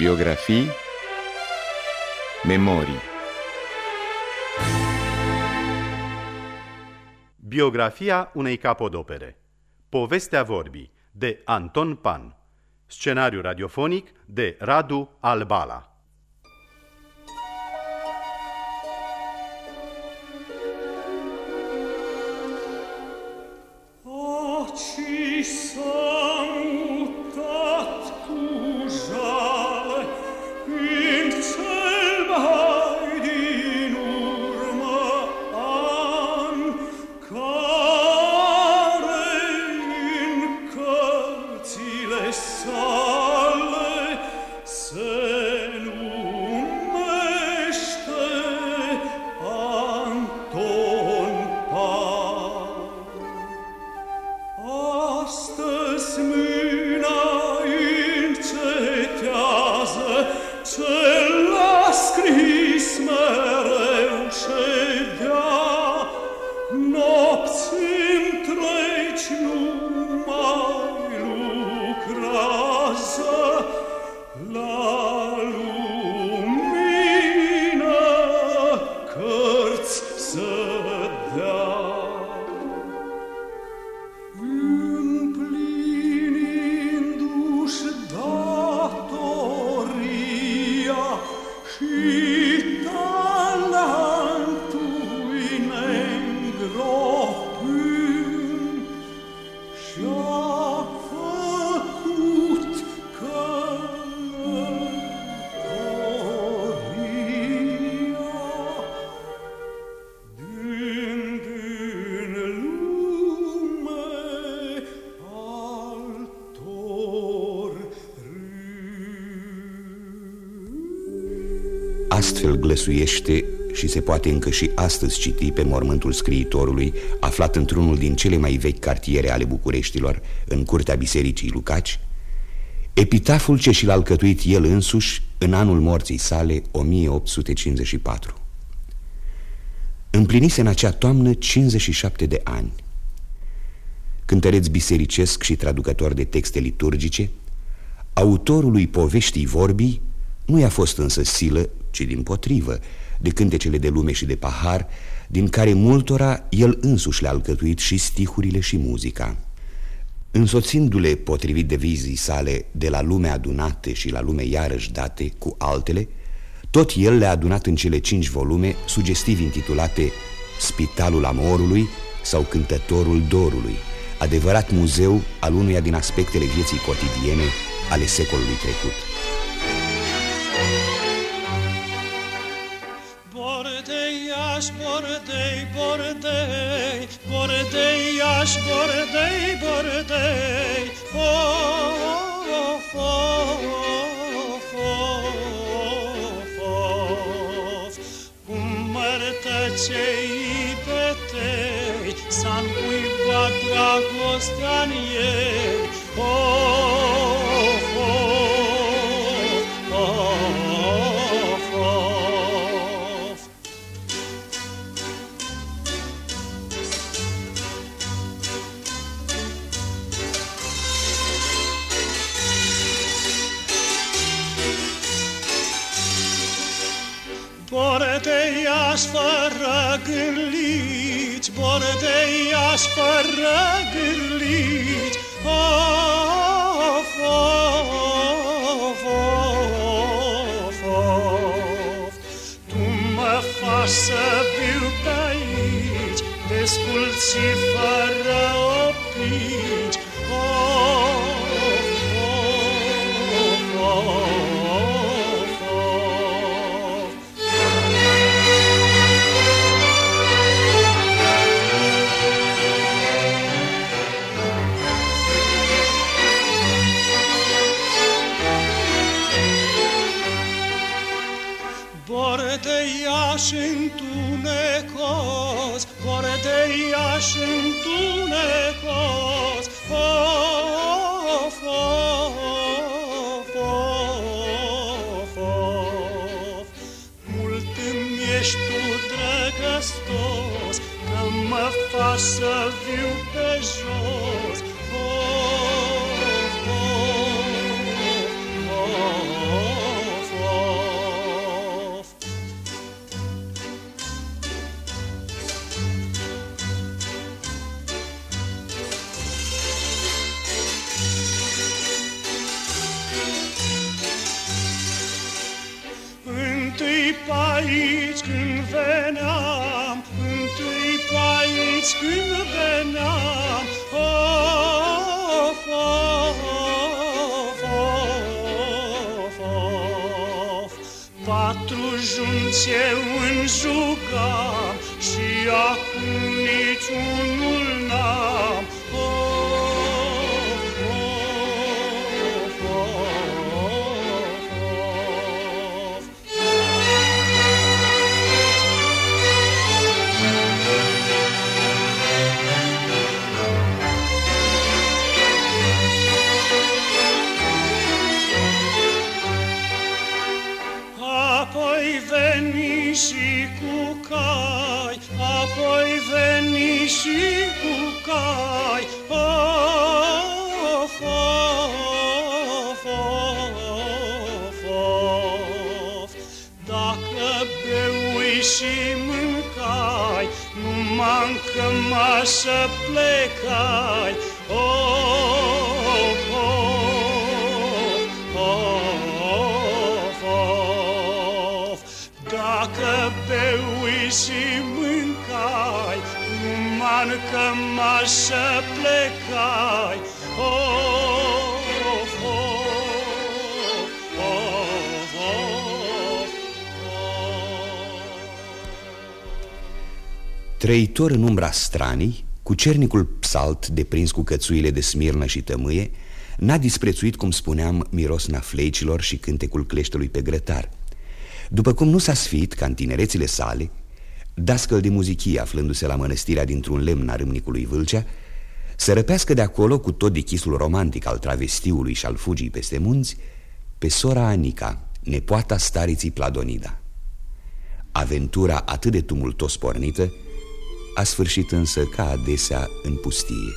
Biografii Memorii. Biografia unei capodopere. Povestea vorbii de Anton Pan. Scenariu radiofonic de Radu Albala Astfel glăsuiește și se poate încă și astăzi citi pe mormântul scriitorului Aflat într-unul din cele mai vechi cartiere ale Bucureștilor În curtea bisericii Lucaci. Epitaful ce și l-a alcătuit el însuși în anul morții sale 1854 Împlinise în acea toamnă 57 de ani. Cântăreț bisericesc și traducător de texte liturgice Autorului poveștii vorbii nu i-a fost însă silă ci din potrivă, de cântecele de lume și de pahar, din care multora el însuși le-a alcătuit și stihurile și muzica. Însoțindu-le, potrivit de vizii sale, de la lume adunate și la lume iarăși date cu altele, tot el le-a adunat în cele cinci volume, sugestiv intitulate Spitalul Amorului sau Cântătorul Dorului, adevărat muzeu al unuia din aspectele vieții cotidiene ale secolului trecut. Bordei, Bordei, Iași, Bordei, Bordei, of, of, of, of, of. Cum mărtăcei petei, S-a încuibat dragostea-n ei, of, Bordeiaș fără gârlici, Bordeiaș fără gârlici, Of, of, of, of. Tu mă faci să viu pe aici, Desculți Iași veneam, întâi pe aici când veneam, of, of, of, of. Patru junți eu înjucam și acum în cămașă plecai. Of, of, of, of. Dacă beui și mâncai, numai în cămașă plecai. Trăitor în umbra stranii, cu cernicul psalt deprins cu cățuile de smirnă și tămâie, n-a disprețuit, cum spuneam, mirosna fleicilor și cântecul cleștelui pe grătar. După cum nu s-a sfit, ca în tinerețile sale, dascăl de muzichie aflându-se la mănăstirea dintr-un lemn a râmnicului Vâlcea, să răpească de acolo, cu tot dichisul romantic al travestiului și al fugii peste munți, pe sora Anica, nepoata stariții Pladonida. Aventura atât de tumultos pornită a sfârșit însă ca adesea în pustie.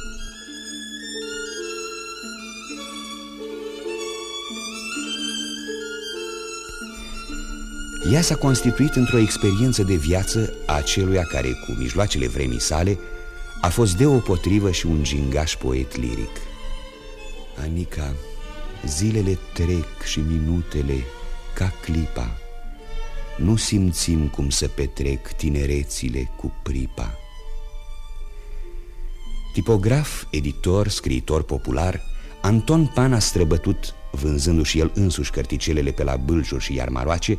Ea s-a constituit într-o experiență de viață a aceluia care, cu mijloacele vremii sale, a fost deopotrivă și un gingaș poet liric. Anica, zilele trec și minutele ca clipa, nu simțim cum să petrec tinerețile cu pripa. Tipograf, editor, scriitor popular, Anton Pan a străbătut, vânzându-și el însuși cărticelele pe la bâlciuri și iarmaroace,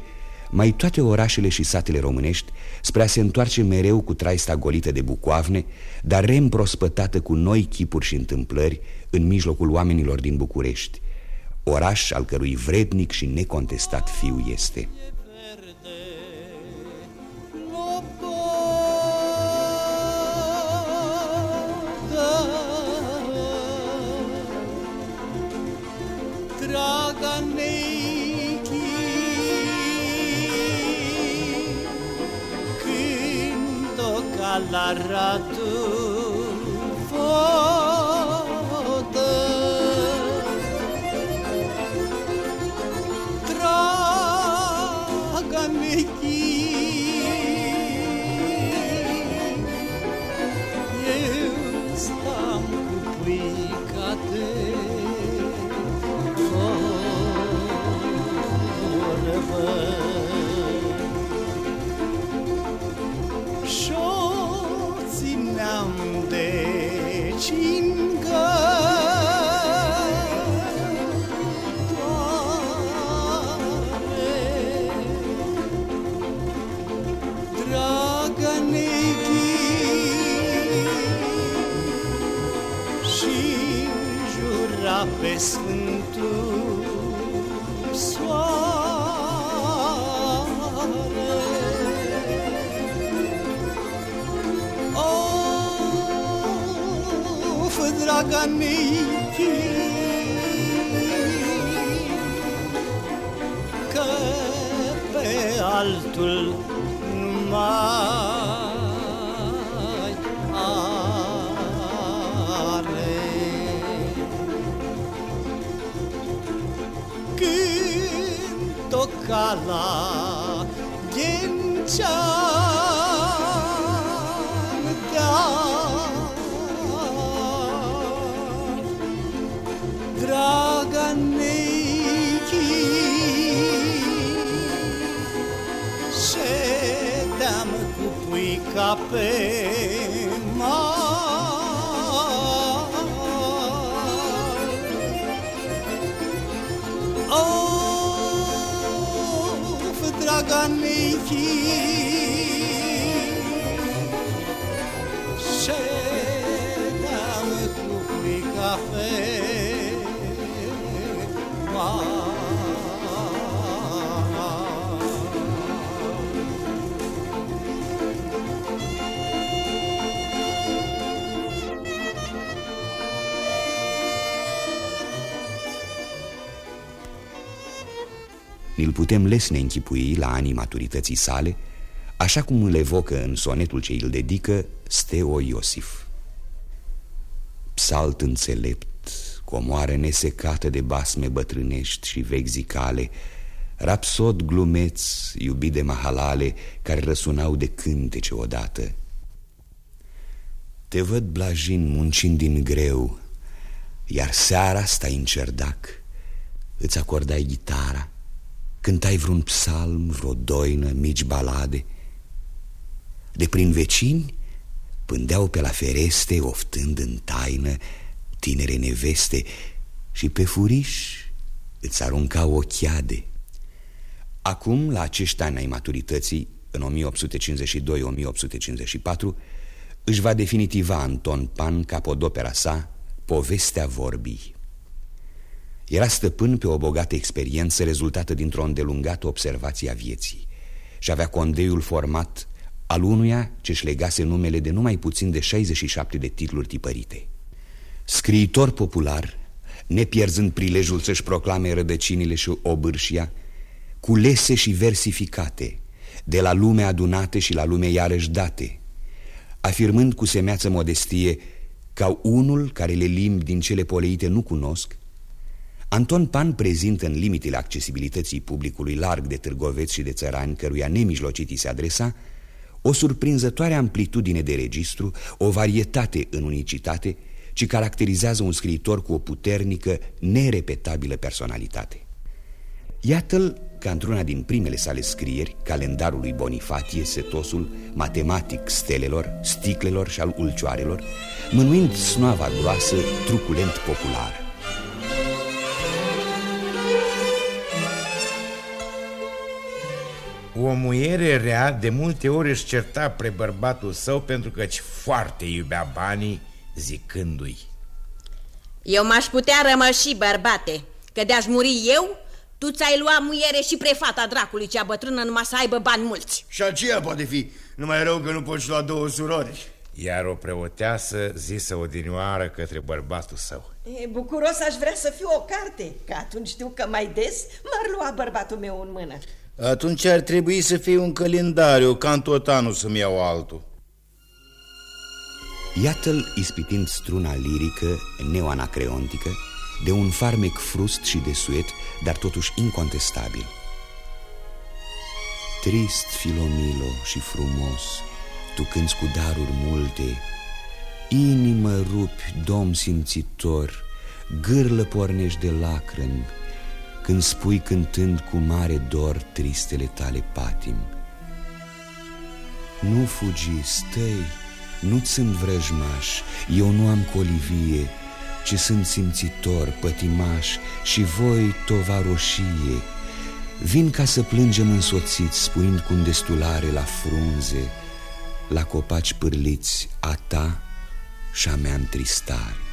mai toate orașele și satele românești, spre a se întoarce mereu cu traista golită de bucoavne, dar reîmprospătată cu noi chipuri și întâmplări în mijlocul oamenilor din București, oraș al cărui vrednic și necontestat fiu este. Cântă ca altul ca pe mal. Of, draga putem lesne închipui la anii maturității sale, așa cum îl evocă în sonetul ce îl dedică Steo Iosif. Psalt înțelept, comoară nesecată de basme bătrânești și vechi zicale, rapsod glumeț, iubit de mahalale, care răsunau de cântece odată. Te văd blajin muncind din greu, iar seara stai în cerdac, îți acordai gitara, Cântai vreun psalm, vreo doină, mici balade? De prin vecini pândeau pe la fereste Oftând în taină tinere neveste Și pe furiș îți aruncau ochiade. Acum, la acești ani ai maturității În 1852-1854 Își va definitiva Anton Pan capodopera sa Povestea vorbii era stăpân pe o bogată experiență rezultată dintr-o îndelungată observație a vieții și avea condeiul format al unuia ce-și legase numele de numai puțin de 67 de titluri tipărite. Scriitor popular, nepierzând prilejul să-și proclame rădăcinile și obârșia, culese și versificate, de la lume adunate și la lume iarăși date, afirmând cu semeață modestie ca unul care le limbi din cele poleite nu cunosc, Anton Pan prezintă în limitele accesibilității publicului larg de târgoveți și de țărani căruia nemijlocit se adresa o surprinzătoare amplitudine de registru, o varietate în unicitate, ci caracterizează un scriitor cu o puternică, nerepetabilă personalitate. Iată-l ca într-una din primele sale scrieri, calendarul lui Bonifatie, setosul, matematic stelelor, sticlelor și al ulcioarelor, mânuind snoava groasă, truculent populară. O muiere rea de multe ori își certa pre bărbatul său pentru că-ți foarte iubea banii zicându-i Eu m-aș putea rămăși, bărbate, că de-aș muri eu, tu ți-ai luat muiere și prefata dracului cea bătrână numai să aibă bani mulți. Și aceea poate fi, numai rău că nu poți lua două surori. Iar o preoteasă zisă odinioară către bărbatul său e, Bucuros aș vrea să fiu o carte, că atunci știu că mai des m-ar lua bărbatul meu în mână atunci ar trebui să fie un calendariu, ca în tot anul să-mi iau altul. Iată-l ispitind struna lirică, neoanacreontică, de un farmec frust și de suet, dar totuși incontestabil. Trist, Filomilo, și frumos, tu cânți cu daruri multe, inimă rupi, domn simțitor, gârlă pornești de lacrimi, când spui cântând cu mare dor tristele tale patim. Nu fugi, stai, nu-ți sunt vrăjmaș, eu nu am colivie, ci sunt simțitor, pătimaș și voi tovaroșie. Vin ca să plângem însoțiți, spuind cu destulare la frunze, la copaci pârliți a ta și a mea întristare.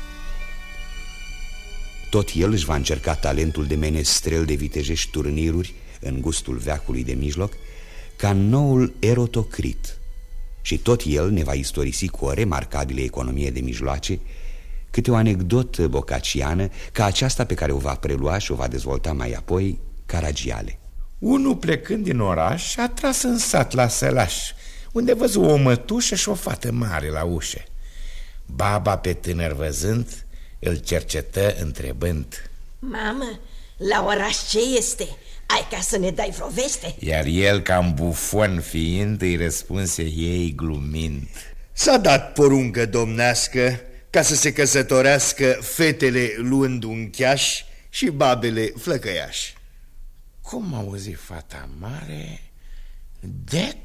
Tot el își va încerca talentul de menestrel de vitejești turniruri în gustul veacului de mijloc, ca noul erotocrit. Și tot el ne va istorisi cu o remarcabilă economie de mijloace câte o anecdotă bocaciană ca aceasta pe care o va prelua și o va dezvolta mai apoi Caragiale. Unul plecând din oraș a tras în sat la Sălaș, unde văzu o mătușă și o fată mare la ușă. Baba pe tânăr văzând îl cercetă întrebând. Mamă, la oraș ce este? Ai ca să ne dai vreo veste? Iar el, cam bufon fiind, îi răspunse ei glumind. S-a dat poruncă domnească ca să se căsătorească fetele luând un cheaș și babele flăcăiaș Cum auzi fata mare? Dec?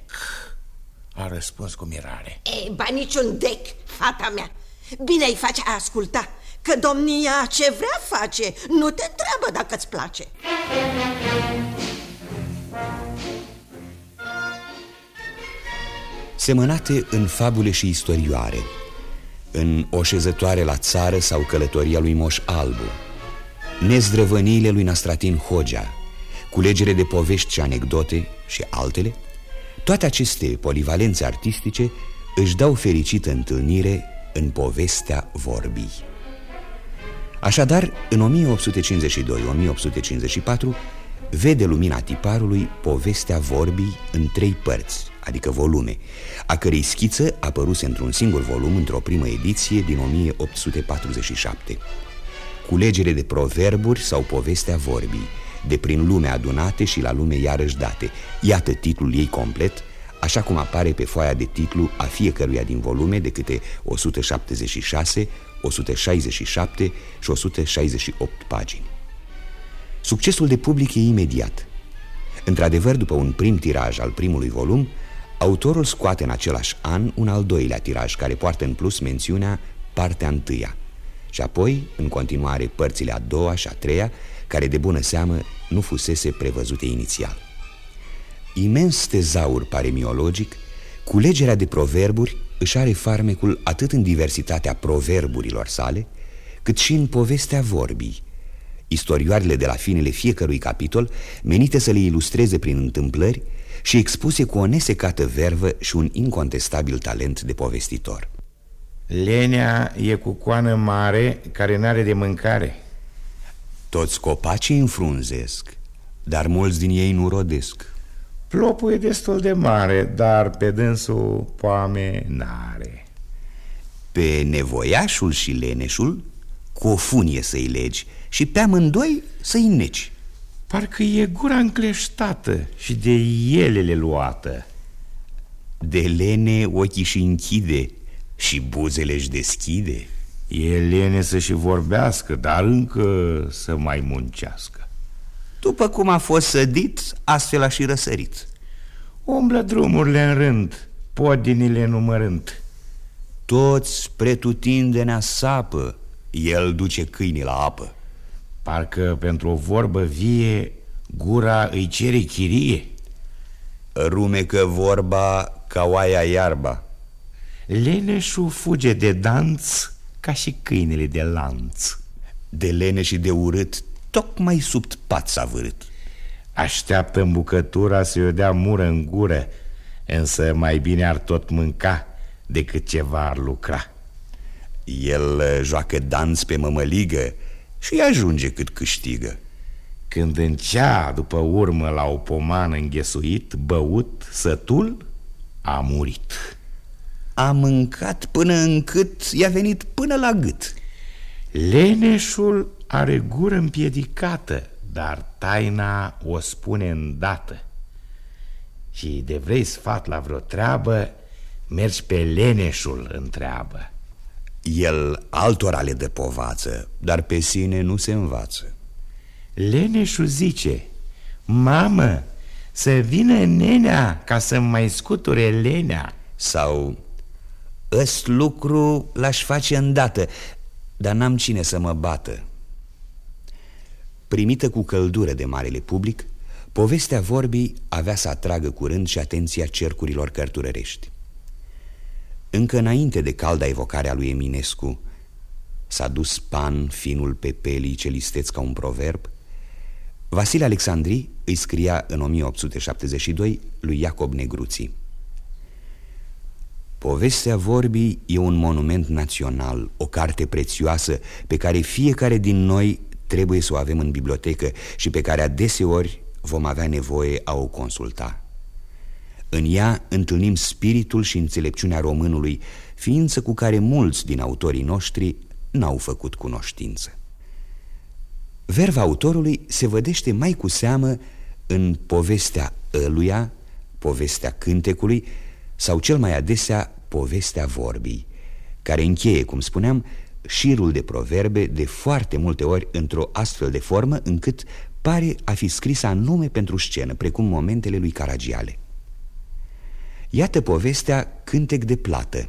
A răspuns cu mirare. E, ba niciun dec, fata mea. Bine îi face a asculta Că domnia ce vrea face Nu te întreabă dacă îți place. Semănate în fabule și istorioare În o șezătoare la țară sau călătoria lui Moș Albu Nezdrăvăniile lui Nastratin Hogea Culegere de povești și anecdote și altele Toate aceste polivalențe artistice își dau fericită întâlnire în povestea vorbii Așadar, în 1852-1854 vede lumina tiparului povestea vorbii în trei părți, adică volume, a cărei schiță apăruse într-un singur volum într-o primă ediție din 1847. Culegere de proverburi sau povestea vorbii, de prin lume adunate și la lume iarăși date. Iată titlul ei complet, așa cum apare pe foaia de titlu a fiecăruia din volume de câte 176, 167 și 168 pagini. Succesul de public e imediat. Într-adevăr, după un prim tiraj al primului volum, autorul scoate în același an un al doilea tiraj care poartă în plus mențiunea partea întâia și apoi, în continuare, părțile a doua și a treia, care de bună seamă nu fusese prevăzute inițial. Imens tezaur paremiologic, culegerea de proverburi își are farmecul atât în diversitatea proverburilor sale, cât și în povestea vorbii, istorioarele de la finele fiecărui capitol, menite să le ilustreze prin întâmplări și expuse cu o nesecată vervă și un incontestabil talent de povestitor. Lenea e cu coană mare care n-are de mâncare. Toți copacii înfrunzesc, dar mulți din ei nu rodesc Plopul e destul de mare, dar pe dânsul poame n-are. Pe nevoiașul și leneșul cu o funie să-i legi și pe amândoi să-i neci. Parcă e gura încleștată și de elele luată. De lene ochii și închide și buzele își deschide. E lene să și vorbească, dar încă să mai muncească După cum a fost sădit, astfel a și răsărit. Umblă drumurile în rând, podinile numărând. Toți pretutindenea sapă, el duce câinii la apă. Parcă pentru o vorbă vie, gura îi cere chirie. Rumecă vorba ca oaia iarba. Leneșul fuge de danț ca și câinele de lanț. De lene și de urât, tocmai sub pat s-a vârât. Așteaptă în bucătura să-i o dea mură în gură Însă mai bine ar tot mânca decât ceva ar lucra. El uh, joacă dans pe mămăligă și ajunge cât câștigă. Când încea după urmă la o pomană înghesuit, băut, sătul, a murit. A mâncat până încât i-a venit până la gât. Leneșul are gură împiedicată, dar taina o spune îndată. Și de vrei sfat la vreo treabă, mergi pe leneșul întreabă. El altora le dă povață, dar pe sine nu se învață. Leneșul zice, mamă, să vină nenea ca să mai scuture lenea. Sau, ăst lucru l-aș face îndată, dar n-am cine să mă bată Primită cu căldură de marele public, povestea vorbii avea să atragă curând și atenția cercurilor cărturărești. Încă înainte de calda evocare a lui Eminescu, s-a dus pan finul pe pelii ce listeți ca un proverb, Vasile Alexandri îi scria în 1872 lui Iacob Negruții. Povestea vorbii e un monument național, o carte prețioasă pe care fiecare din noi trebuie să o avem în bibliotecă și pe care adeseori vom avea nevoie a o consulta. În ea întâlnim spiritul și înțelepciunea românului, ființă cu care mulți din autorii noștri n-au făcut cunoștință. Verva autorului se vădește mai cu seamă în povestea ăluia, povestea cântecului sau cel mai adesea povestea vorbii, care încheie, cum spuneam, șirul de proverbe de foarte multe ori într-o astfel de formă încât pare a fi scris anume pentru scenă, precum momentele lui Caragiale. Iată povestea Cântec de plată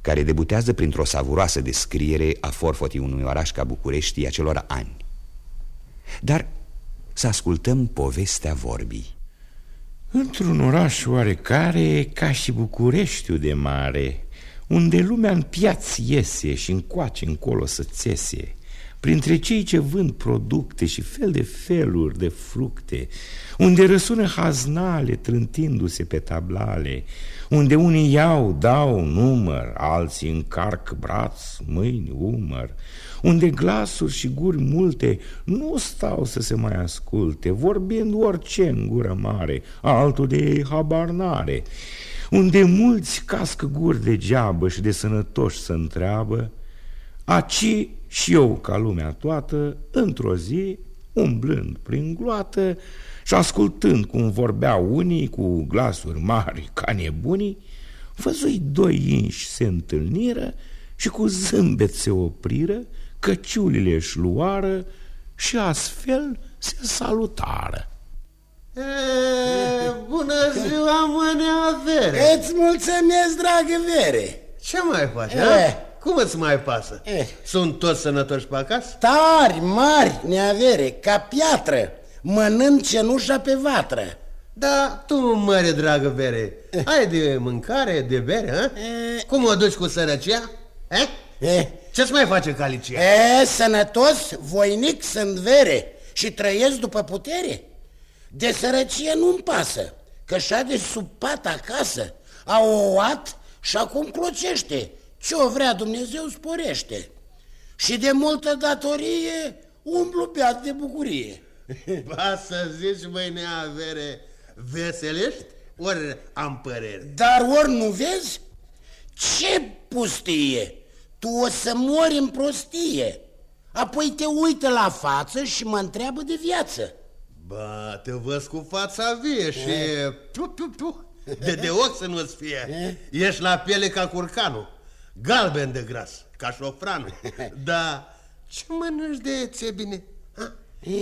care debutează printr-o savuroasă descriere a forfotii unui oraș ca București acelor ani. Dar să ascultăm povestea vorbii. Într-un oraș oarecare, ca și Bucureștiul de mare, unde lumea în piață iese și încoace încolo să țese, printre cei ce vând producte și fel de feluri de fructe, unde răsună haznale trântindu-se pe tablale, unde unii iau, dau număr, alții încarc braț, mâini, umăr, unde glasuri și guri multe nu stau să se mai asculte, vorbind orice în gură mare, altul de ei habar n-are, unde mulți cască guri degeabă și de sănătoși să întreabă, aci și eu ca lumea toată, într-o zi, umblând prin gloată și ascultând cum vorbeau unii cu glasuri mari ca nebunii, văzui doi inși se întâlniră și cu zâmbet se opriră, căciulile își luară și astfel se salutară. E, bună ziua, mă, neavere! Îți mulțumesc, dragă Vere! Ce mai faci, E. ha? Cum îți mai pasă? E. Sunt toți sănătoși pe acasă? Tari, mari, neavere, ca piatră, mănânc cenușa pe vatră. Da, tu, măre dragă bere, ai de mâncare, de bere, ha? E. Cum o duci cu sărăcia? Eh? E, Ce-ți mai face calicia? e, sănătos, voinic sunt vere și trăiesc după putere. De sărăcie nu-mi pasă, că șade sub pat acasă, a ouat și acum clocește. Ce-o vrea Dumnezeu sporește. Și de multă datorie umblu beat de bucurie. Ba să zici, băi, neavere, veselești? Ori am părere? Dar ori nu vezi? Ce pustie! Tu o să mori în prostie. Apoi te uită la față și mă întreabă de viață. Ba, te văz cu fața vie și... Tu, tu, tu. De de ochi să nu-ți fie. Ești la piele ca curcanul. Galben de gras, ca șofranul. Dar ce mănânci de ție bine? Ha?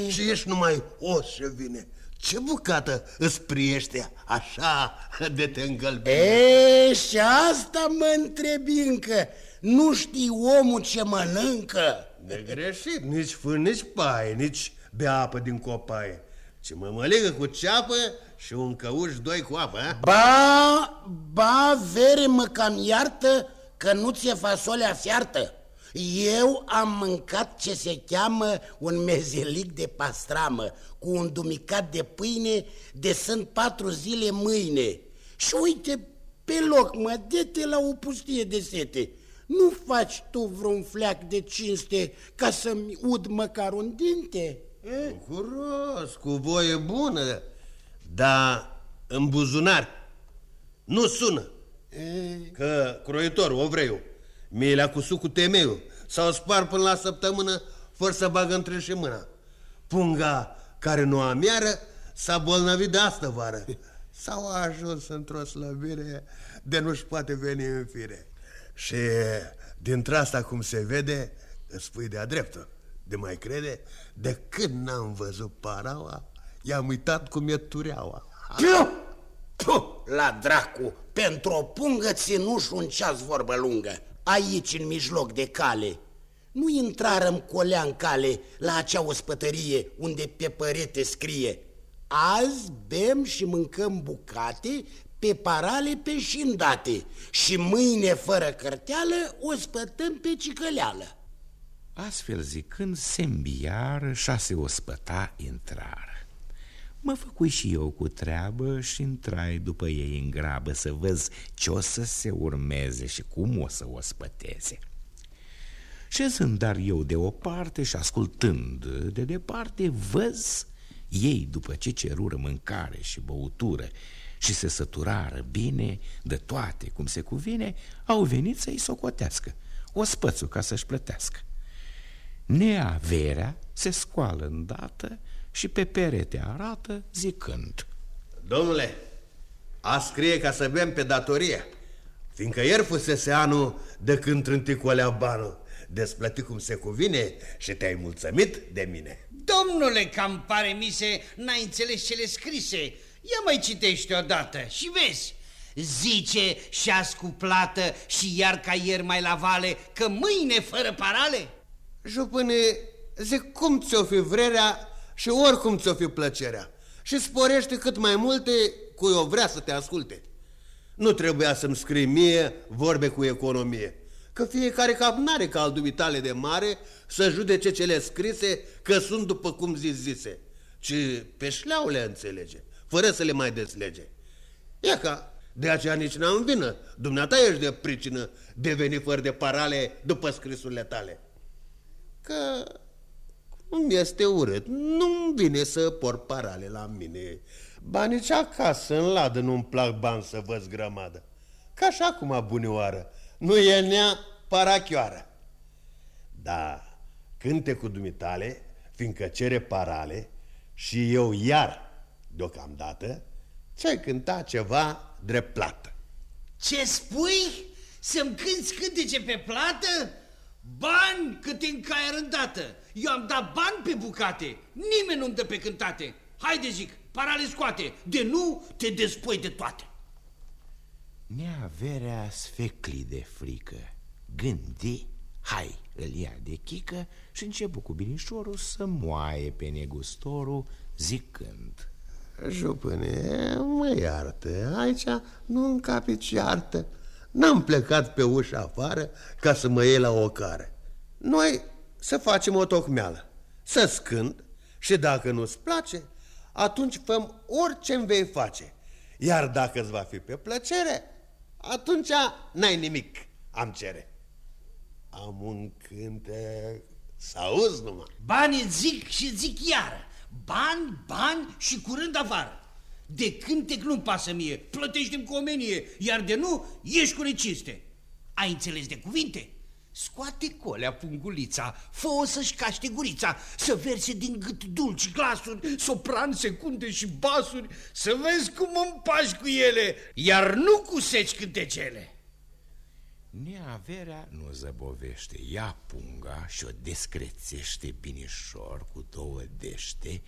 Și ești numai os și vine. Ce bucată îți priește așa de te îngălbene? E, și asta mă întrebi încă. Nu știi omul ce mănâncă? Negreșit, nici fân, nici paie, nici bea apă din copaie. Ci mă măligă cu ceapă și un căuș doi cu apă, ha? Ba, ba, vere mă cam iartă că nu ți-e fasolea fiartă. Eu am mâncat ce se cheamă un mezelic de pastramă cu un dumicat de pâine de sunt patru zile mâine. Și uite, pe loc mă dete la o pustie de sete. Nu faci tu vreun fleac de cinste ca să-mi ud măcar un dinte? E? Bucuros, cu voie bună, dar în buzunar nu sună. Că croitorul, ovreiul, mi le-a cusut cu temeiul, s-au spart până la săptămână fără să bagă între și mâna. Punga care nu amiară s-a bolnăvit de astă vară. S-au ajuns într-o slăbire de nu-și poate veni în fire. Și dintre asta, cum se vede, îți spui de-a dreptul. De mai crede, de când n-am văzut paraua, i-am uitat cum e tureaua. Piu! Puh, la dracu! Pentru o pungă ținuș un ceas vorbă lungă, aici în mijloc de cale. Nu intrarăm colea în cale la acea ospătărie unde pe părete scrie Azi bem și mâncăm bucate pe parale peșindate și mâine fără cărteală o spătăm pe cicăleală. Astfel zicând, se îmbiară, șase ospăta intrară. Mă făcui și eu cu treabă și intrai după ei în grabă să văz ce o să se urmeze și cum o să o spăteze. Șezând dar eu de o parte și ascultând de departe, văz ei după ce cerură mâncare și băutură și se săturară bine de toate cum se cuvine, au venit să-i socotească, o spățu ca să-și plătească. Neaverea se scoală îndată și pe perete arată zicând Domnule, a scrie ca să bem pe datorie, fiindcă ieri fusese anul de când trânticolea banul, desplătit cum se cuvine și te-ai mulțumit de mine. Domnule, cam pare mise, n-ai înțeles cele scrise. Ia mai citește odată și vezi. Zice și ascuplată și iar ca ieri mai la vale Că mâine fără parale? Jupâne, zic cum ți-o fi vrerea și oricum ți-o fi plăcerea. Și sporește cât mai multe cui o vrea să te asculte. Nu trebuia să-mi scrii mie vorbe cu economie. Că fiecare cap n-are ca al dumitale de mare Să judece cele scrise că sunt după cum zis zise. Ci pe șleau le înțelege Fără să le mai deslege. Ia ca de aceea nici n-am vină. Dumneata ești de pricină de veni fără de parale după scrisurile tale. Că îmi este urât. Nu-mi vine să por parale la mine. Ba nici acasă, în ladă, nu-mi plac bani să văd grămadă. Ca așa acum, bunioară, nu e nea parachioară. Da, cânte cu dumitale, fiindcă cere parale și eu iar, deocamdată, ce cânta ceva drept plată. Ce spui? Să-mi cânti cântece pe plată? Bani cât în caia rândată. Eu am dat bani pe bucate. Nimeni nu-mi dă pe cântate. Haide, zic, parale scoate. De nu, te despoi de toate. Neaverea sfecli de frică. Gândi, hai, îl ia de chică și începu cu binișorul să moaie pe negustorul zicând... Jupâne, mă iartă, aici nu încapi ceartă. N-am plecat pe ușa afară ca să mă iei la o cară. Noi să facem o tocmeală, să scând și dacă nu-ți place, atunci făm orice îmi vei face. Iar dacă îți va fi pe plăcere, atunci n-ai nimic, am cere. Am un cântec, să auzi numai. Banii zic și zic iară. Bani, bani și curând afară. De cântec nu pasă mie, plătește-mi cu omenie, iar de nu, ieși cu necinste. Ai înțeles de cuvinte? Scoate colea pungulița, fă-o să-și caște gurița, să verse din gât dulci glasuri, sopran, secunde și basuri, să vezi cum împași cu ele, iar nu cu seci cântecele. Neaverea nu zăbovește, ia punga și o descrețește binișor cu două dește,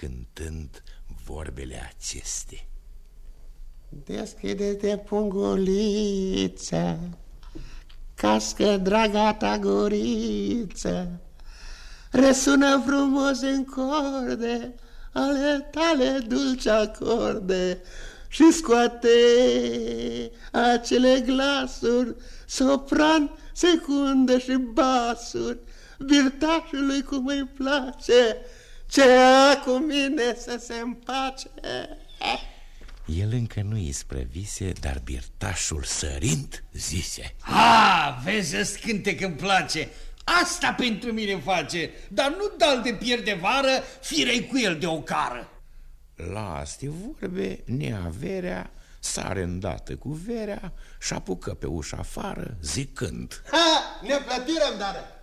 cântând vorbele aceste. Deschide-te punguliță, cască draga ta guriță, Răsună frumos în corde ale tale dulce acorde și scoate acele glasuri, sopran, secundă și basuri, virtașului cum îi place, ce a cu mine să se împace. El încă nu isprăvise, dar birtașul sărind zise Ha, vezi să scânte când place, asta pentru mine face, dar nu dal de pierde vară, firei cu el de o cară. La aste vorbe, neaverea sare îndată cu verea și apucă pe ușa afară, zicând Ha, neplătirăm, dar...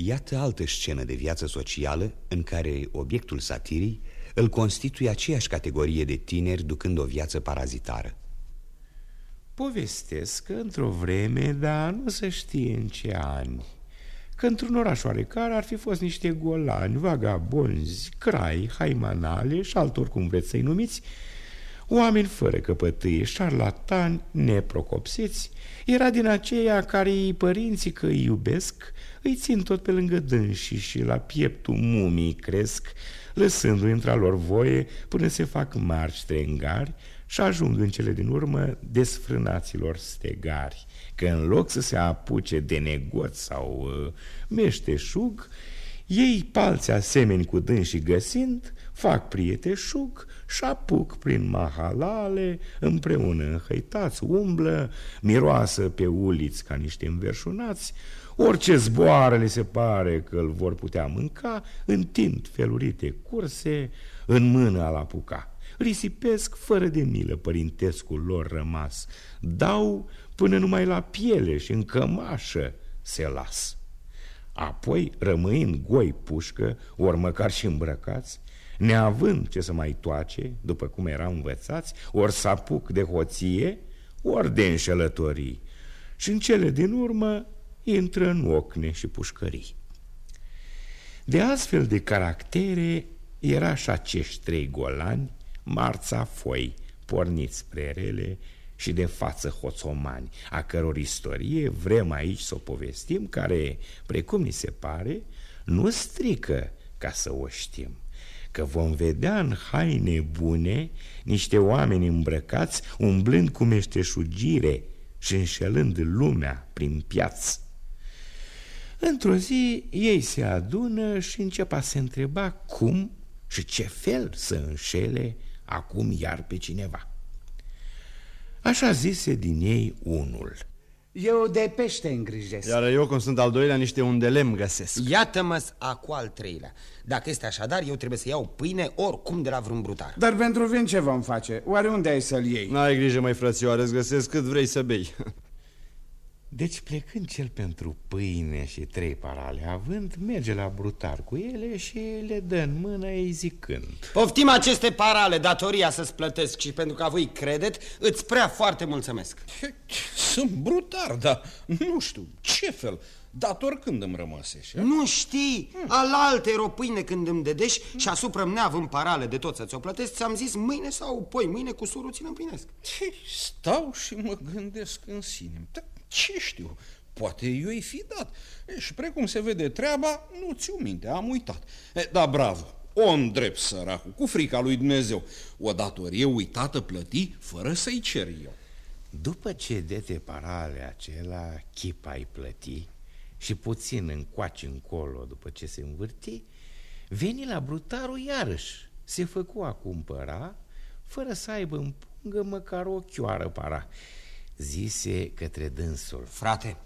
Iată altă scenă de viață socială în care obiectul satirii îl constituie aceeași categorie de tineri ducând o viață parazitară. Povestesc că într-o vreme, dar nu se știe în ce ani, că într-un oraș oarecare ar fi fost niște golani, vagabonzi, crai, haimanale și altor cum vreți să-i numiți, oameni fără căpătâie, șarlatani, neprocopseți, era din aceia care îi părinții că îi iubesc, îi țin tot pe lângă dânsii și la pieptul mumii cresc, lăsându-i între lor voie până se fac mari strengari și ajung în cele din urmă desfrânaților stegari că în loc să se apuce de negoț sau uh, meșteșug, ei palți asemeni cu dânsii găsind, fac prieteșug și apuc prin mahalale, împreună înhăitați, umblă, miroasă pe uliți ca niște înverșunați, orice zboară le se pare că îl vor putea mânca, întind felurite curse, în mână al apuca. Risipesc fără de milă părintescul lor rămas, dau până numai la piele și în cămașă se las. Apoi, rămâind goi pușcă, ori măcar și îmbrăcați, neavând ce să mai toace, după cum erau învățați, ori să apuc de hoție, ori de înșelătorii, și în cele din urmă intră în ocne și pușcării. De astfel de caractere era și acești trei golani, marța foi, porniți spre rele și de față hoțomani, a căror istorie vrem aici să o povestim, care, precum ni se pare, nu strică ca să o știm că vom vedea în haine bune niște oameni îmbrăcați umblând cu meșteșugire și înșelând lumea prin piață. Într-o zi ei se adună și încep a se întreba cum și ce fel să înșele acum iar pe cineva. Așa zise din ei unul – eu de pește îngrijesc Iar eu, cum sunt al doilea, niște unde lemn găsesc Iată-mă acu al treilea Dacă este așadar, eu trebuie să iau pâine oricum de la vreun brutar Dar pentru vin ce vom face? Oare unde ai să-l iei? N-ai grijă, mai frățioare, îți găsesc cât vrei să bei Deci plecând cel pentru pâine și trei parale având, merge la brutar cu ele și le dă în mână ei zicând Poftim aceste parale, datoria să-ți plătesc și pentru că voi credet, îți prea foarte mulțumesc Sunt brutar, dar nu știu, ce fel, dator când îmi rămase așa? Nu știi, hmm. alalte era o pâine când îmi dedești hmm. și asupra neavând parale de tot să ți-o plătesc Ți-am zis mâine sau poi mâine cu surul ți-l împlinesc Stau și mă gândesc în sine ce știu, poate eu i fi dat. E, și precum se vede treaba, nu ți minte, am uitat. E, da, bravo, om drept săracul, cu frica lui Dumnezeu. O datorie uitată plăti fără să-i cer eu. După ce dete parale acela, chip ai plăti și puțin încoace încolo după ce se învârti, veni la brutarul iarăși, se făcu a cumpăra, fără să aibă în pungă măcar o chioară para zise către dânsul Frate,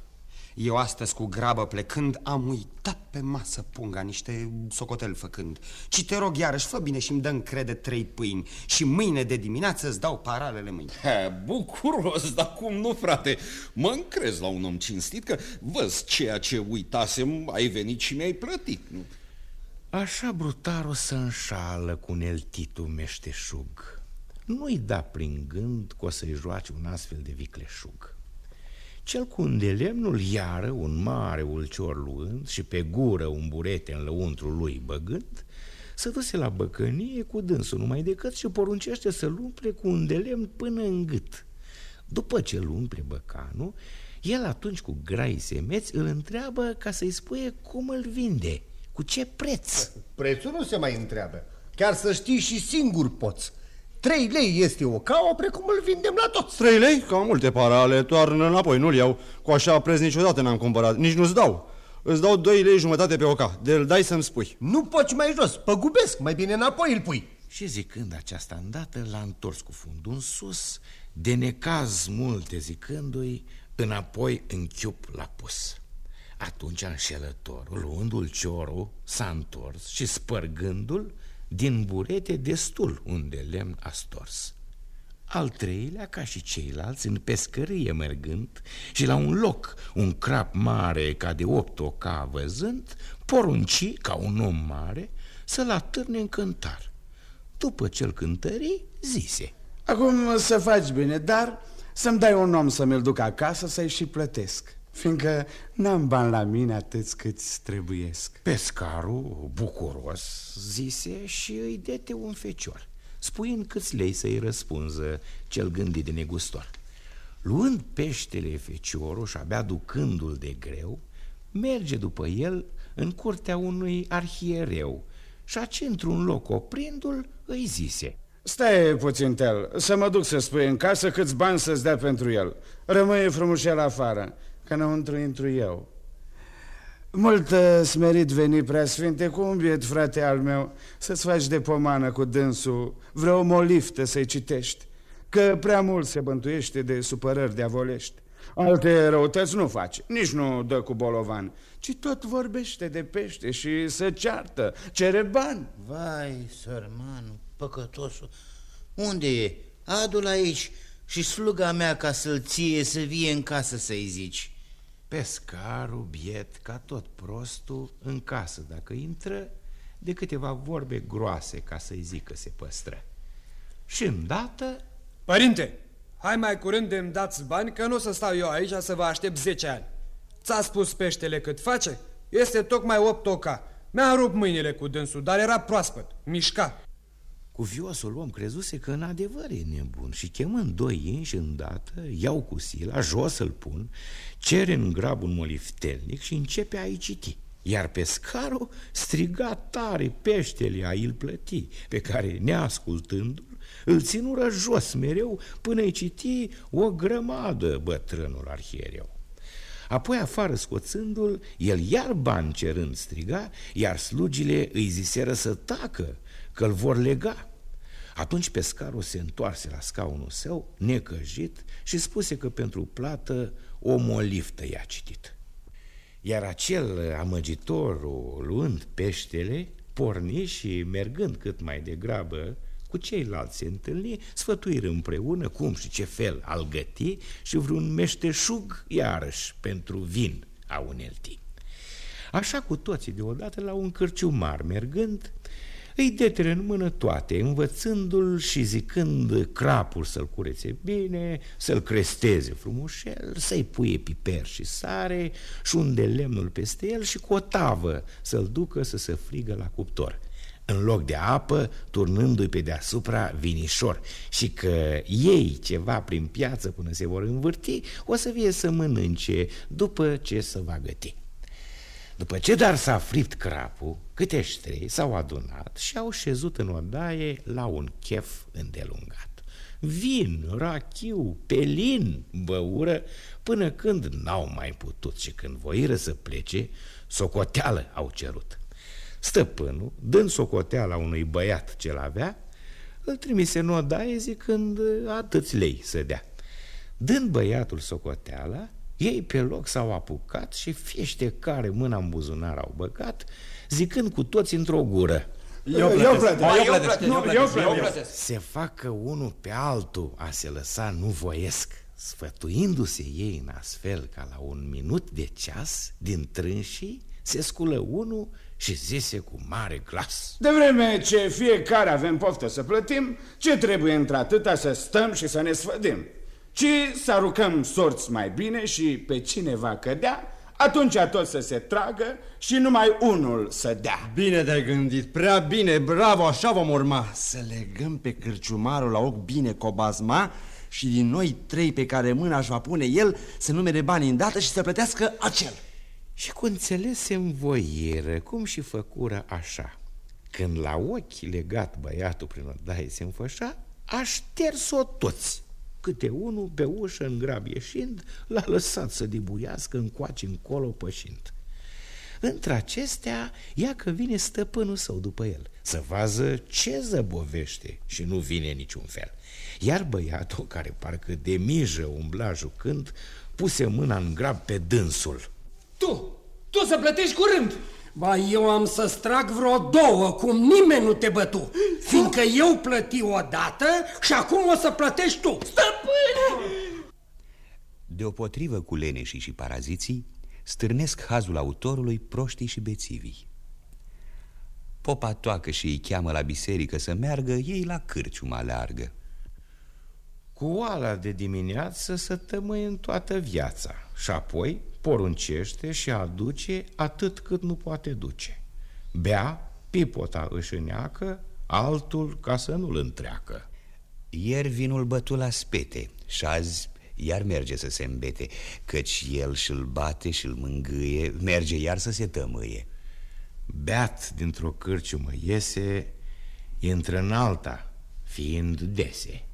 eu astăzi cu grabă plecând am uitat pe masă punga niște socotel făcând Ci te rog iarăși, fă bine și-mi dă încrede trei pâini Și mâine de dimineață îți dau paralele mâini He, Bucuros, dar cum nu, frate? Mă încrez la un om cinstit că văz ceea ce uitasem, ai venit și mi-ai plătit, nu? Așa brutarul să înșală cu neltitul meșteșug nu-i da prin gând că o să-i joace un astfel de vicleșug. Cel cu îndelemnul iară un mare ulcior luând și pe gură un burete în lăuntru lui băgând, să duse la băcănie cu dânsul numai decât și poruncește să-l umple cu un de lemn până în gât. După ce îl umple băcanul, el atunci cu grai semeți îl întreabă ca să-i spuie cum îl vinde, cu ce preț. Prețul nu se mai întreabă, chiar să știi și singur poți. 3 lei este o caua precum îl vindem la toți. 3 lei? Cam multe parale, toarnă înapoi, nu-l iau. Cu așa preț niciodată n-am cumpărat, nici nu-ți dau. Îți dau 2 lei jumătate pe oca, de îl dai să-mi spui. Nu poți mai jos, păgubesc, mai bine înapoi îl pui. Și zicând aceasta îndată, l-a întors cu fundul în sus, de necaz multe zicându-i, înapoi în chiup l-a pus. Atunci înșelătorul, luându-l ciorul, s-a întors și spărgându-l, din burete destul unde lemn a stors. Al treilea, ca și ceilalți, în pescărie mergând și la un loc, un crap mare ca de opt oca văzând, porunci, ca un om mare, să-l atârne în cântar. După ce-l cântări, zise Acum să faci bine, dar să-mi dai un om să mi-l duc acasă să-i și plătesc Fiindcă n-am bani la mine atât cât trebuiesc. Pescarul, bucuros, zise și îi dete un fecior Spuind câți lei să-i răspunză cel gândit de negustor. Luând peștele feciorul și abia ducându-l de greu Merge după el în curtea unui arhiereu Și aci într-un loc oprindu-l îi zise Stai puțin, Tel, să mă duc să spui în casă câți bani să-ți dea pentru el. Rămâie frumușel afară că înăuntru intru eu. Mult smerit veni, preasfinte, cu un biet frate al meu, să-ți faci de pomană cu dânsul vreo moliftă să-i citești, că prea mult se bântuiește de supărări de avolești. Alte răutăți nu face, nici nu dă cu bolovan, ci tot vorbește de pește și să ceartă, cere bani. Vai, sărmanul, păcătosul, unde e? Adu-l aici și sluga mea ca să-l ție să vie în casă să-i zici. Pescarul, biet, ca tot prostul, în casă dacă intră, de câteva vorbe groase ca să-i zică se păstră. Și îndată... Părinte, hai mai curând de-mi dați bani, că nu o să stau eu aici să vă aștept 10 ani. Ți-a spus peștele cât face? Este tocmai 8 oca. Mi-a rupt mâinile cu dânsul, dar era proaspăt, mișca. Cuviosul om crezuse că în adevăr e nebun și chemând doi inși îndată, iau cu sila, jos îl pun, cere în grab un moliftelnic și începe a-i citi. Iar pescarul striga tare peștele a îl plăti, pe care, neascultându-l, îl ținură jos mereu până îi citi o grămadă bătrânul arhiereu. Apoi, afară scoțându-l, el iar bani cerând striga, iar slugile îi ziseră să tacă, că-l vor lega. Atunci pescarul se întoarse la scaunul său, necăjit, și spuse că pentru plată o moliftă i-a citit. Iar acel amăgitor, luând peștele, porni și, mergând cât mai degrabă, cu ceilalți se întâlni, sfătuiri împreună cum și ce fel al găti și vreun meșteșug iarăși pentru vin a uneltii. Așa cu toții deodată la un cârciumar mergând, îi detere în mână toate, învățându-l și zicând crapul să-l curețe bine, să-l cresteze frumușel, să-i puie piper și sare și un de lemnul peste el și cu o tavă să-l ducă să se frigă la cuptor în loc de apă, turnându-i pe deasupra vinișor și că ei ceva prin piață până se vor învârti, o să vie să mănânce după ce se va găti. După ce dar s-a fript crapul, câte trei s-au adunat și au șezut în odaie la un chef îndelungat. Vin, rachiu, pelin, băură, până când n-au mai putut și când voiră să plece, socoteală au cerut. Stăpânul, dând socoteala unui băiat ce-l avea, îl trimise în odaie zicând atâți lei să dea. Dând băiatul socoteala, ei pe loc s-au apucat și fiește care mâna în buzunar au băgat, zicând cu toți într-o gură. Eu plătesc, eu plătesc, eu plătesc, Se facă unul pe altul a se lăsa nu voiesc, sfătuindu-se ei în astfel ca la un minut de ceas din trânsii, se sculă unul și zise cu mare glas. De vreme ce fiecare avem poftă să plătim, ce trebuie într-atâta să stăm și să ne sfădim? Ci să aruncăm sorți mai bine și pe cine va cădea, atunci tot să se tragă și numai unul să dea Bine te-ai gândit, prea bine, bravo, așa vom urma Să legăm pe cârciumarul la ochi bine cobazma și din noi trei pe care mâna își va pune el să numere banii îndată și să plătească acel și cu înțeles se învoieră, cum și făcură așa. Când la ochi legat băiatul prin odaie se înfășa, a șters-o toți. Câte unul pe ușă în grab ieșind, l-a lăsat să dibuiască încoace încolo pășind. Între acestea, ia că vine stăpânul său după el, să vază ce zăbovește și nu vine niciun fel. Iar băiatul, care parcă de mijă umbla jucând, puse mâna în grab pe dânsul. Tu, tu să plătești curând. Ba, eu am să strag vreo două, cum nimeni nu te bătu, fiindcă eu plăti odată și acum o să plătești tu. Stăpâne! Deopotrivă cu leneșii și paraziții, stârnesc hazul autorului proștii și bețivii. Popa toacă și îi cheamă la biserică să meargă, ei la cârciuma aleargă. Cu oala de dimineață să tămâie în toată viața și apoi poruncește și aduce atât cât nu poate duce. Bea, pipota își îneacă, altul ca să nu-l întreacă. Ieri vinul bătu la spete și azi iar merge să se îmbete, căci el și-l bate și-l mângâie, merge iar să se tămâie. Beat dintr-o cârciumă iese, intră în alta, fiind dese.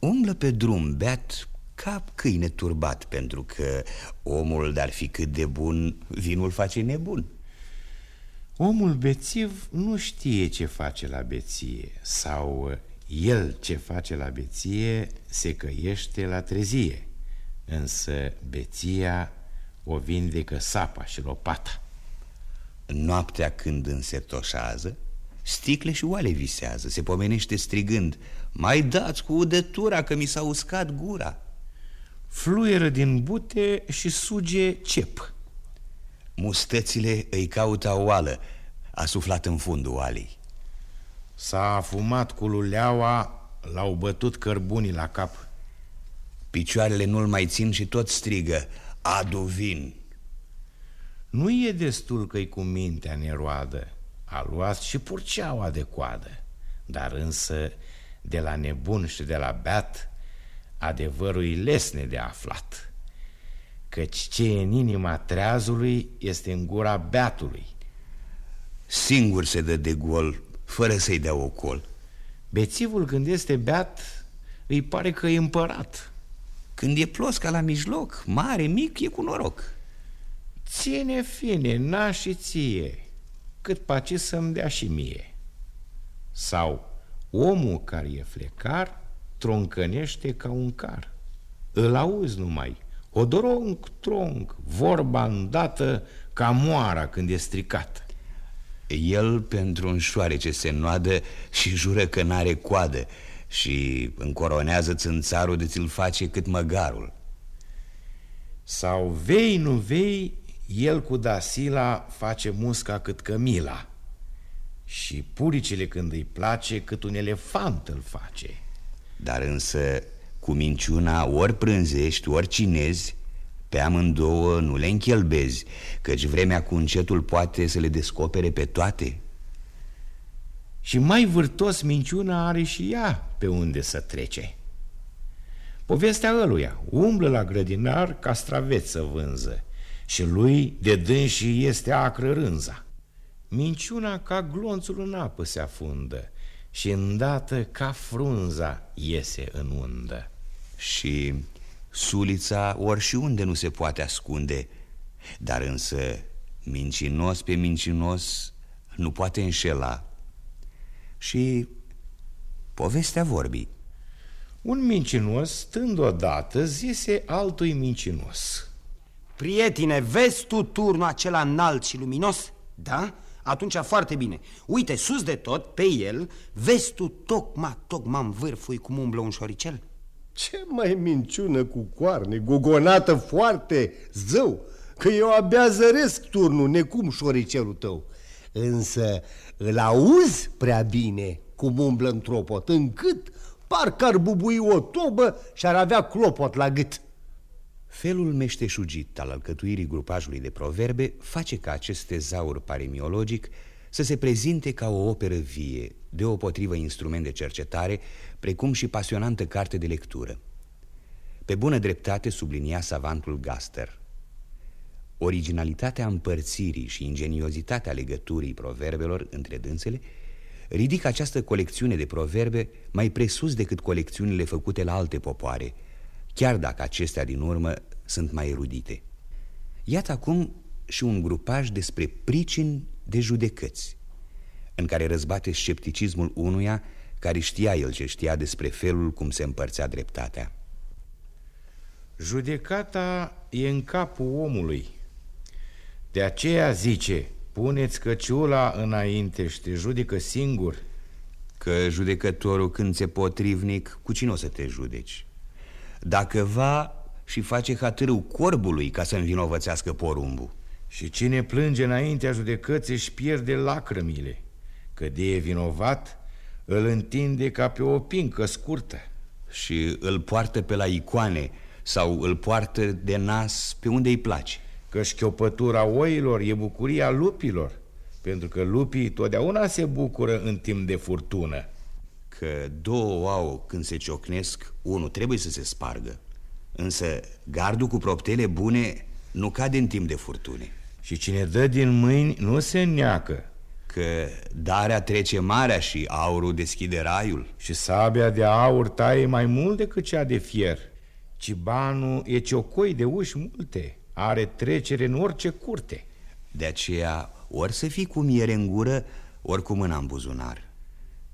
Umblă pe drum beat ca câine turbat Pentru că omul, dar fi cât de bun, vinul face nebun. Omul bețiv nu știe ce face la beție Sau el ce face la beție se căiește la trezie. Însă beția o vindecă sapa și lopata. Noaptea când însetoșează Sticle și oale visează Se pomenește strigând Mai dați cu udătura că mi s-a uscat gura. Fluieră din bute și suge cep. Mustățile îi caută oală. A suflat în fundul oalei. S-a afumat cu luleaua L-au bătut cărbunii la cap. Picioarele nu-l mai țin și tot strigă Adu vin. Nu e destul că-i cu mintea neroadă A luat și purceaua de coadă. Dar însă de la nebun și de la beat adevărul e lesne de aflat. Căci ce e în inima treazului este în gura beatului. Singur se dă de gol, fără să-i dea ocol. Bețivul când este beat îi pare că e împărat. Când e plosca la mijloc, mare, mic, e cu noroc. Ține fine, na și ție Cât pace să-mi dea și mie. Sau omul care e flecar Troncănește ca un car. Îl auzi numai Odoronc, tronc, vorba îndată Ca moara când e stricat. El pentru un șoarece se noadă Și jură că n-are coadă Și încoronează țânțarul de ți-l face cât măgarul. Sau vei, nu vei el cu Dasila face musca cât cămila Și puricile când îi place cât un elefant îl face. Dar însă cu minciuna ori prânzești, ori cinezi Pe amândouă nu le închelbezi Căci vremea cu încetul poate să le descopere pe toate. Și mai vârtos minciuna are și ea pe unde să trece. Povestea ăluia umblă la grădinar castraveți să vânză și lui de dânsii este acră rânza. Minciuna ca glonțul în apă se afundă și îndată ca frunza iese în undă. Și sulița ori și unde nu se poate ascunde, dar însă mincinos pe mincinos nu poate înșela. Și povestea vorbii. Un mincinos, stând odată, zise altui mincinos – Prietene, vezi tu turnul acela înalt și luminos? Da? Atunci foarte bine. Uite, sus de tot, pe el, vezi tu tocma, tocma în vârful cum umblă un șoricel? Ce mai minciună cu coarne, gogonată foarte, zău, că eu abia zăresc turnul, necum șoricelul tău. Însă îl auzi prea bine cum umblă în tropot, încât parcă ar bubui o tobă și ar avea clopot la gât. Felul meșteșugit al alcătuirii grupajului de proverbe face ca acest tezaur paremiologic să se prezinte ca o operă vie, deopotrivă instrument de cercetare, precum și pasionantă carte de lectură. Pe bună dreptate sublinia savantul Gaster. Originalitatea împărțirii și ingeniozitatea legăturii proverbelor între dânsele ridică această colecțiune de proverbe mai presus decât colecțiunile făcute la alte popoare – chiar dacă acestea din urmă sunt mai erudite. Iată acum și un grupaj despre pricini de judecăți, în care răzbate scepticismul unuia care știa el ce știa despre felul cum se împărțea dreptatea. Judecata e în capul omului. De aceea zice, puneți căciula înainte și te judecă singur. Că judecătorul când se potrivnic, cu cine o să te judeci? Dacă va și face hatârâul corbului ca să învinovățească porumbul. Și cine plânge înaintea judecății își pierde lacrămile, că de e vinovat îl întinde ca pe o pincă scurtă. Și îl poartă pe la icoane sau îl poartă de nas pe unde îi place. Că șchiopătura oilor e bucuria lupilor, pentru că lupii totdeauna se bucură în timp de furtună că două au când se ciocnesc, unul trebuie să se spargă. Însă gardul cu proptele bune nu cade în timp de furtune. Și cine dă din mâini nu se neacă. Că darea trece marea și aurul deschide raiul. Și sabia de aur taie mai mult decât cea de fier. Cibanul e ciocoi de uși multe, are trecere în orice curte. De aceea, ori să fii cu miere în gură, ori cu mâna în buzunar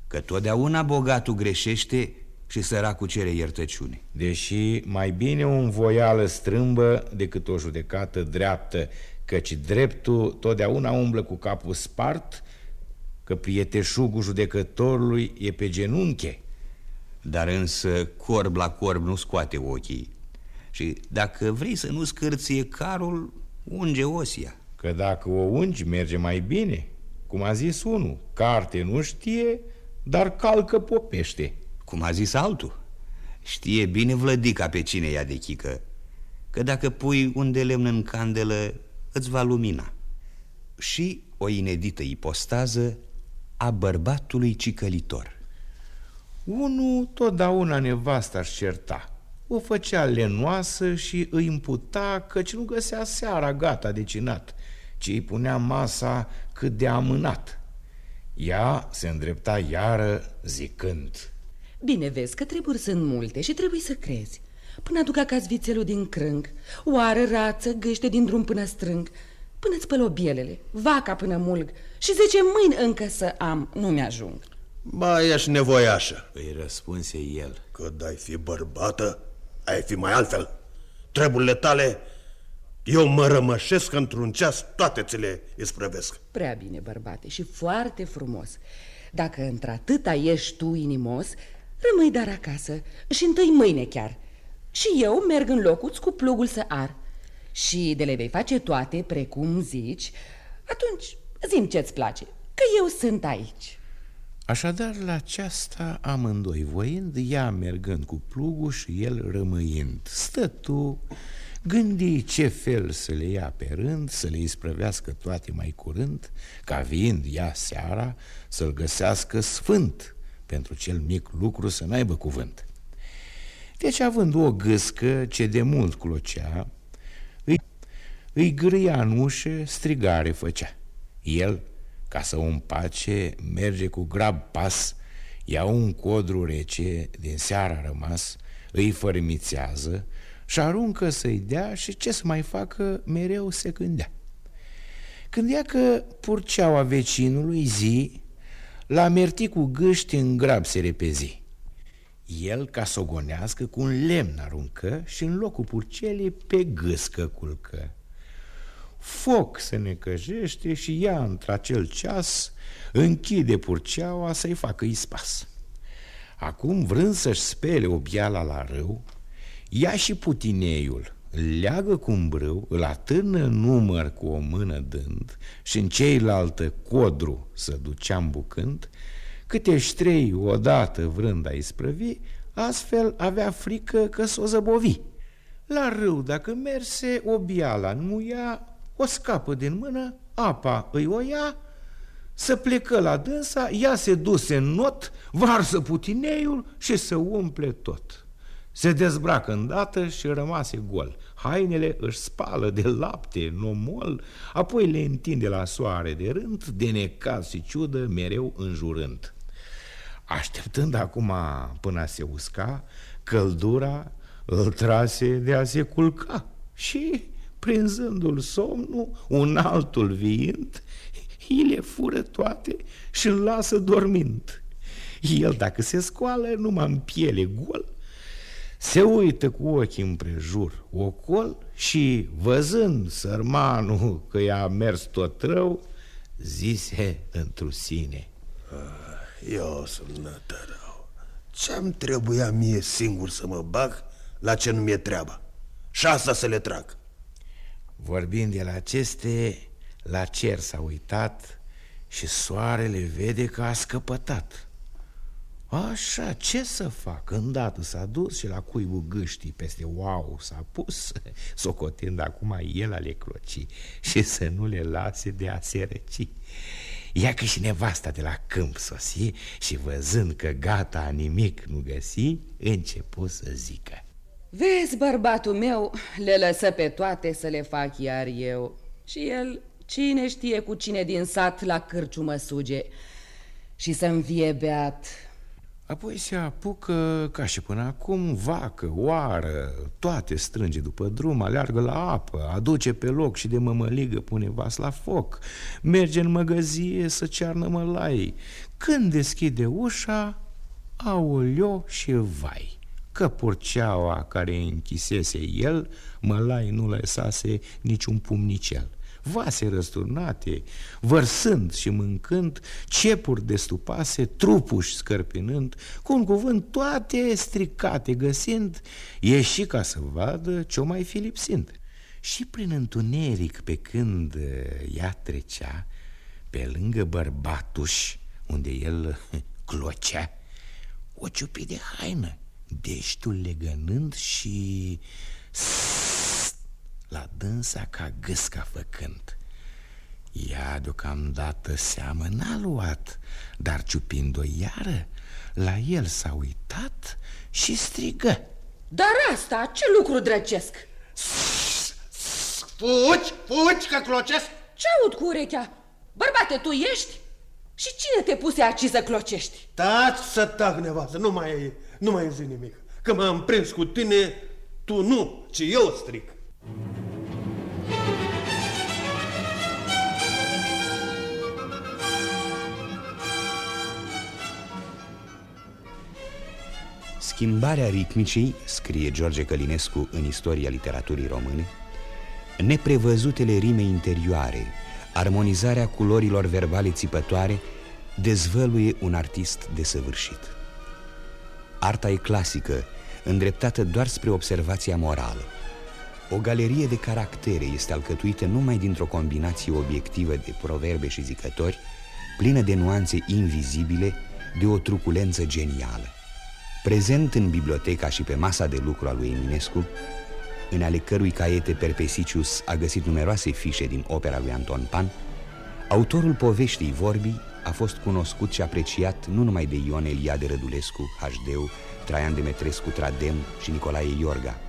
că totdeauna bogatul greșește și săracul cere iertăciune. Deși mai bine o învoială strâmbă decât o judecată dreaptă, căci dreptul totdeauna umblă cu capul spart, că prieteșugul judecătorului e pe genunche. Dar însă corb la corb nu scoate ochii. Și dacă vrei să nu scârție carul, unge osia. Că dacă o ungi, merge mai bine. Cum a zis unul, carte nu știe, dar calcă popește. Cum a zis altul, știe bine vlădica pe cine ia de chică, că dacă pui un de lemn în candelă, îți va lumina. Și o inedită ipostază a bărbatului cicălitor. Unul totdeauna nevasta își certa O făcea lenoasă și îi imputa căci nu găsea seara gata de cinat Ci îi punea masa cât de amânat Ea se îndrepta iară zicând Bine vezi că treburi sunt multe și trebuie să crezi. Până aduc acasă vițelul din crâng Oară, rață, gâște din drum până strâng. Până-ți spăl bielele, vaca până mulg Și zece mâini încă să am, nu mi-ajung. Ba, ești nevoiașă Îi răspunse el. Că ai fi bărbată, ai fi mai altfel. Treburile tale, eu mă rămășesc într-un ceas, toate ți le isprăvesc. Prea bine, bărbate, și foarte frumos. Dacă într-atâta ești tu inimos Rămâi dar acasă și întâi mâine chiar. Și eu merg în locul cu plugul să ar. Și de le vei face toate precum zici Atunci zim ce-ți place Că eu sunt aici. Așadar, la aceasta amândoi voind, ea mergând cu plugul și el rămâind. Stă tu, gândi ce fel să le ia pe rând, să le isprăvească toate mai curând, ca fiind ea seara să-l găsească sfânt, pentru cel mic lucru să n-aibă cuvânt. Deci, având o gâscă ce de mult clocea, îi, îi grâia în ușă, strigare făcea. El, ca să o împace, merge cu grab pas, ia un codru rece din seara rămas, îi fărmițează și aruncă să-i dea și ce să mai facă, mereu se gândea. Când ea că purceaua vecinului zi, la merti cu gâști în grab se repezi. El, ca să o gonească, cu un lemn aruncă și în locul purcelei pe gâscă culcă. Foc se necăjește și ea, într-acel ceas, închide purceaua să-i facă ispas. Acum, vrând să-și spele obiala la râu, ia și putineiul, îl leagă cu un brâu, îl atârnă în număr cu o mână dând și în ceilaltă codru să duceam bucând, câte trei odată vrând a isprăvi, astfel avea frică că s-o zăbovi. La râu, dacă merse, obiala nu ia, o scapă din mână, apa îi o ia, să plecă la dânsa, ea se duse în not, varsă putineiul și se umple tot. Se dezbracă îndată și rămase gol. Hainele își spală de lapte, nomol, apoi le întinde la soare de rând, de necaz și ciudă, mereu înjurând. Așteptând acum până a se usca, căldura îl trase de a se culca și prinzându-l somnul, un altul viind, îi le fură toate și îl lasă dormind. El, dacă se scoală, numai în piele gol, se uită cu ochii împrejur ocol și, văzând sărmanul că i-a mers tot rău, zise într sine. Ah, eu sunt nătărău. Ce-am trebuia mie singur să mă bag la ce nu mi-e treaba? Și asta să le trag. Vorbind de la aceste, la cer s-a uitat și soarele vede că a scăpătat. Așa, ce să fac? Îndată s-a dus și la cuibul gâștii peste wow s-a pus, socotind acum el ale cloci și să nu le lase de a se răci. Ia că și nevasta de la câmp sosi și văzând că gata nimic nu găsi, începu să zică. Vezi, bărbatul meu le lăsă pe toate să le fac iar eu Și el, cine știe cu cine din sat la cârciumă suge Și să-mi vie beat Apoi se apucă, ca și până acum, vacă, oară, toate strânge după drum, aleargă la apă, aduce pe loc și de mămăligă pune vas la foc, merge în măgăzie să cearnă mălai. Când deschide ușa, aoleo și vai că porceaua care închisese el, mălai nu lăsase niciun pumnicel. Vase răsturnate, vărsând și mâncând, cepuri de stupase, trupuși scărpinând, cu un cuvânt toate stricate găsind, ieși ca să vadă ce-o mai fi lipsind. Și prin întuneric, pe când ea trecea, pe lângă bărbatuș, unde el clocea, o ciupi de haină deștul legănând și la dânsa ca gâsca făcând. Ea deocamdată seamă n-a luat Dar ciupind-o iară La el s-a uitat și strigă Dar asta, ce lucru drăcesc? Fugi, fugi că clocesc Ce aud cu urechea? Bărbate, tu ești? Și cine te puse aici să clocești? Taci să tac, nevastă, nu mai, nu mai zi nimic Că m-am prins cu tine, tu nu, ci eu stric Schimbarea ritmicii, scrie George Călinescu în istoria literaturii române, neprevăzutele rime interioare, armonizarea culorilor verbale țipătoare, dezvăluie un artist desăvârșit. Arta e clasică, îndreptată doar spre observația morală. O galerie de caractere este alcătuită numai dintr-o combinație obiectivă de proverbe și zicători, plină de nuanțe invizibile, de o truculență genială. Prezent în biblioteca și pe masa de lucru a lui Eminescu, în ale cărui caiete Perpesicius a găsit numeroase fișe din opera lui Anton Pan, autorul poveștii vorbii a fost cunoscut și apreciat nu numai de Ion Eliade Rădulescu, HD, Traian Demetrescu Tradem și Nicolae Iorga,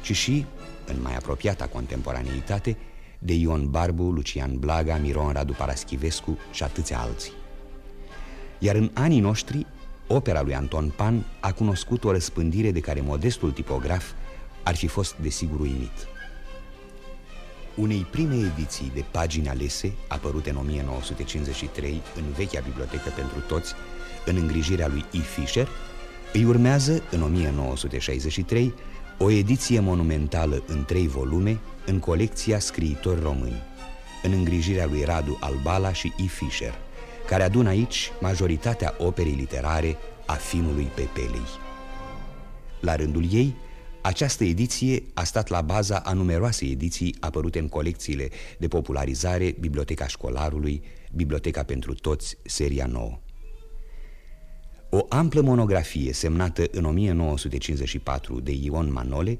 ci și, în mai apropiata contemporaneitate, de Ion Barbu, Lucian Blaga, Miron Radu Paraschivescu și atâția alții. Iar în anii noștri, opera lui Anton Pan a cunoscut o răspândire de care modestul tipograf ar fi fost desigur uimit. Unei prime ediții de pagini alese, apărute în 1953 în vechea bibliotecă pentru toți, în îngrijirea lui E. Fisher, îi urmează, în 1963, o ediție monumentală în trei volume în colecția scriitori români, în îngrijirea lui Radu Albala și E. Fisher, care adună aici majoritatea operei literare a finului Pepelei. La rândul ei, această ediție a stat la baza a numeroase ediții apărute în colecțiile de popularizare Biblioteca Școlarului, Biblioteca pentru Toți, seria 9. O amplă monografie semnată în 1954 de Ion Manole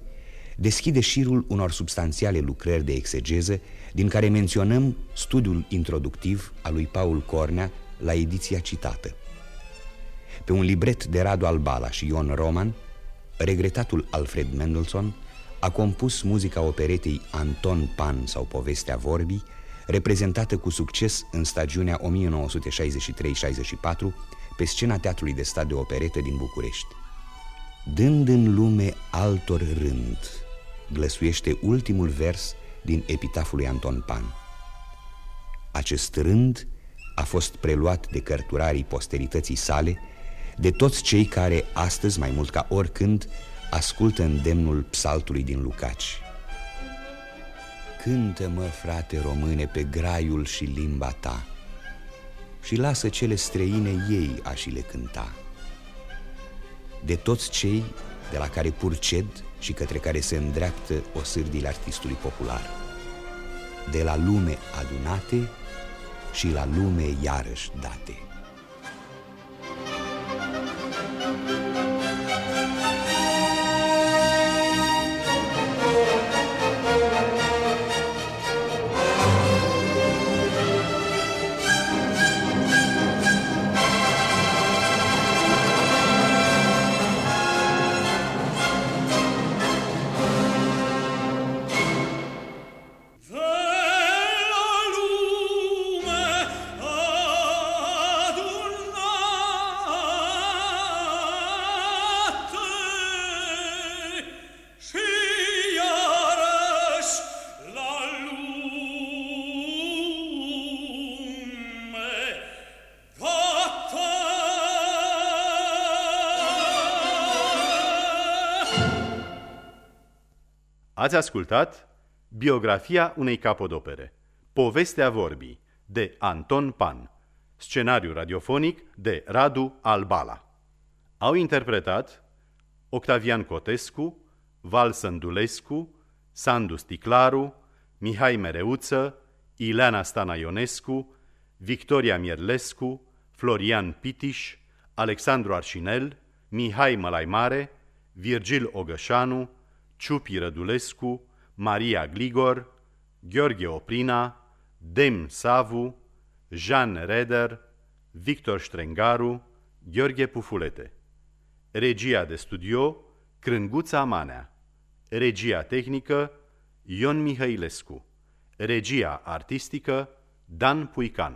deschide șirul unor substanțiale lucrări de exegeză, din care menționăm studiul introductiv al lui Paul Cornea la ediția citată. Pe un libret de Radu Albala și Ion Roman, regretatul Alfred Mendelssohn a compus muzica operetei Anton Pan sau Povestea Vorbii, reprezentată cu succes în stagiunea 1963-64 pe scena Teatrului de Stat de Operetă din București. Dând în lume altor rând, glăsuiește ultimul vers din epitaful lui Anton Pan. Acest rând a fost preluat de cărturarii posterității sale, de toți cei care, astăzi mai mult ca oricând, ascultă îndemnul psaltului din Lucaci. Cântă-mă, frate române, pe graiul și limba ta și lasă cele străine ei a și le cânta. De toți cei de la care purced și către care se îndreaptă o sârdile artistului popular. De la lume adunate și la lume iarăși date. Ați ascultat biografia unei capodopere, Povestea vorbii, de Anton Pan, scenariu radiofonic de Radu Albala. Au interpretat Octavian Cotescu, Val Sândulescu, Sandu Sticlaru, Mihai Mereuță, Ileana Stanaionescu, Victoria Mierlescu, Florian Pitiș, Alexandru Arșinel, Mihai Mălaimare, Virgil Ogășanu, Ciupi Rădulescu, Maria Gligor, Gheorghe Oprina, Dem Savu, Jean Reder, Victor Strengaru, Gheorghe Pufulete. Regia de studio, Crânguța Manea. Regia tehnică, Ion Mihailescu. Regia artistică, Dan Puican.